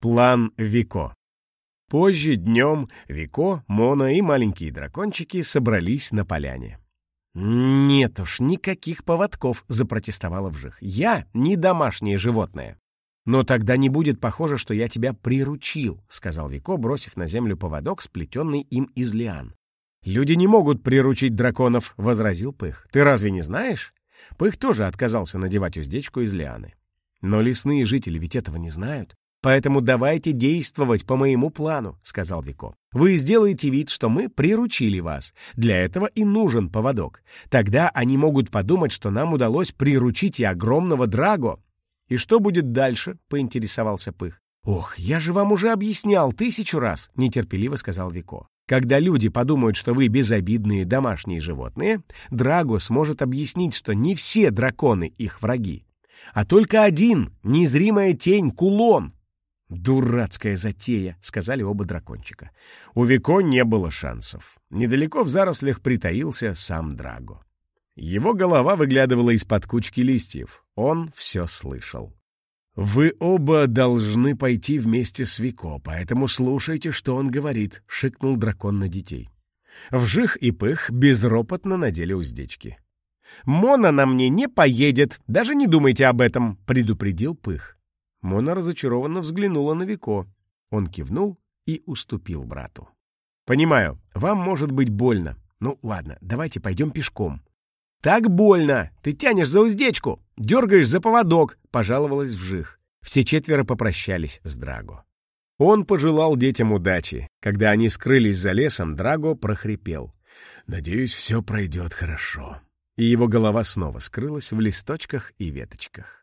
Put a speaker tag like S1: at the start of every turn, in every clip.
S1: План Вико. Позже, днем, Вико, Мона и маленькие дракончики собрались на поляне. «Нет уж, никаких поводков», — запротестовала Вжих. «Я не домашнее животное». «Но тогда не будет похоже, что я тебя приручил», — сказал Вико, бросив на землю поводок, сплетенный им из лиан. «Люди не могут приручить драконов», — возразил Пых. «Ты разве не знаешь?» Пых тоже отказался надевать уздечку из лианы. «Но лесные жители ведь этого не знают. «Поэтому давайте действовать по моему плану», — сказал Вико. «Вы сделаете вид, что мы приручили вас. Для этого и нужен поводок. Тогда они могут подумать, что нам удалось приручить и огромного Драго». «И что будет дальше?» — поинтересовался Пых. «Ох, я же вам уже объяснял тысячу раз», — нетерпеливо сказал Вико. Когда люди подумают, что вы безобидные домашние животные, Драго сможет объяснить, что не все драконы их враги, а только один, незримая тень, кулон, «Дурацкая затея», — сказали оба дракончика. У Вико не было шансов. Недалеко в зарослях притаился сам Драго. Его голова выглядывала из-под кучки листьев. Он все слышал. «Вы оба должны пойти вместе с Вико, поэтому слушайте, что он говорит», — шикнул дракон на детей. Вжих и Пых безропотно надели уздечки. «Мона на мне не поедет, даже не думайте об этом», — предупредил Пых. Мона разочарованно взглянула на Вико. Он кивнул и уступил брату. «Понимаю, вам может быть больно. Ну, ладно, давайте пойдем пешком». «Так больно! Ты тянешь за уздечку! Дергаешь за поводок!» — пожаловалась Вжих. Все четверо попрощались с Драго. Он пожелал детям удачи. Когда они скрылись за лесом, Драго прохрипел. «Надеюсь, все пройдет хорошо». И его голова снова скрылась в листочках и веточках.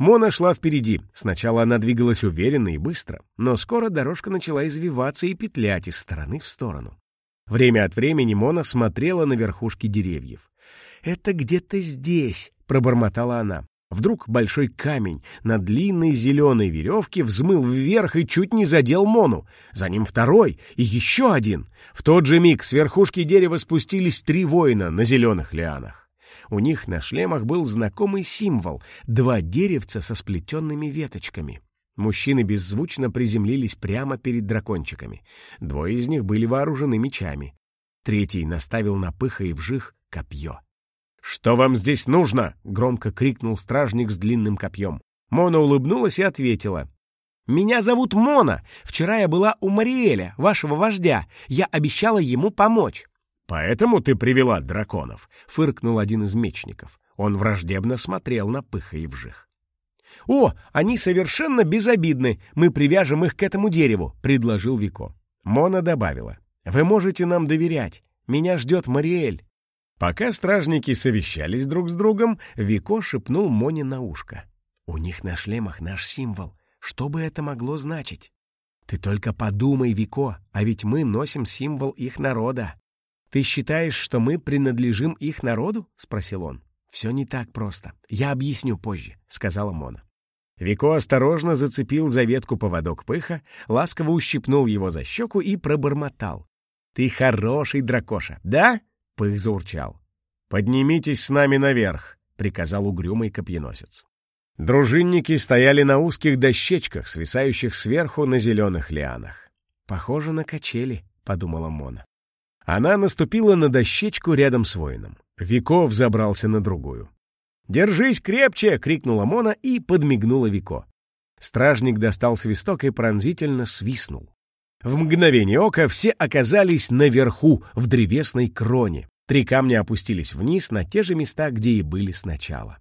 S1: Мона шла впереди. Сначала она двигалась уверенно и быстро, но скоро дорожка начала извиваться и петлять из стороны в сторону. Время от времени Мона смотрела на верхушки деревьев. «Это где-то здесь», — пробормотала она. Вдруг большой камень на длинной зеленой веревке взмыл вверх и чуть не задел Мону. За ним второй и еще один. В тот же миг с верхушки дерева спустились три воина на зеленых лианах. У них на шлемах был знакомый символ — два деревца со сплетенными веточками. Мужчины беззвучно приземлились прямо перед дракончиками. Двое из них были вооружены мечами. Третий наставил на пыха и вжих копье. «Что вам здесь нужно?» — громко крикнул стражник с длинным копьем. Мона улыбнулась и ответила. «Меня зовут Мона. Вчера я была у Мариэля, вашего вождя. Я обещала ему помочь». «Поэтому ты привела драконов», — фыркнул один из мечников. Он враждебно смотрел на пыха и вжих. «О, они совершенно безобидны. Мы привяжем их к этому дереву», — предложил Вико. Мона добавила. «Вы можете нам доверять. Меня ждет Мариэль». Пока стражники совещались друг с другом, Вико шепнул Моне на ушко. «У них на шлемах наш символ. Что бы это могло значить?» «Ты только подумай, Вико, а ведь мы носим символ их народа». «Ты считаешь, что мы принадлежим их народу?» — спросил он. «Все не так просто. Я объясню позже», — сказала Мона. Вико осторожно зацепил за ветку поводок пыха, ласково ущипнул его за щеку и пробормотал. «Ты хороший дракоша, да?» — пых заурчал. «Поднимитесь с нами наверх», — приказал угрюмый копьеносец. Дружинники стояли на узких дощечках, свисающих сверху на зеленых лианах. «Похоже на качели», — подумала Мона. Она наступила на дощечку рядом с воином. Вико забрался на другую. «Держись крепче!» — крикнула Мона и подмигнула Вико. Стражник достал свисток и пронзительно свистнул. В мгновение ока все оказались наверху, в древесной кроне. Три камня опустились вниз на те же места, где и были сначала.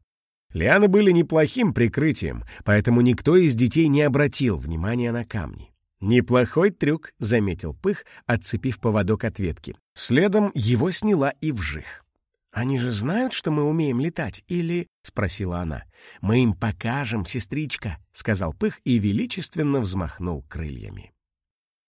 S1: Лианы были неплохим прикрытием, поэтому никто из детей не обратил внимания на камни. «Неплохой трюк», — заметил Пых, отцепив поводок от ветки. Следом его сняла и вжих. «Они же знают, что мы умеем летать, или...» — спросила она. «Мы им покажем, сестричка», — сказал Пых и величественно взмахнул крыльями.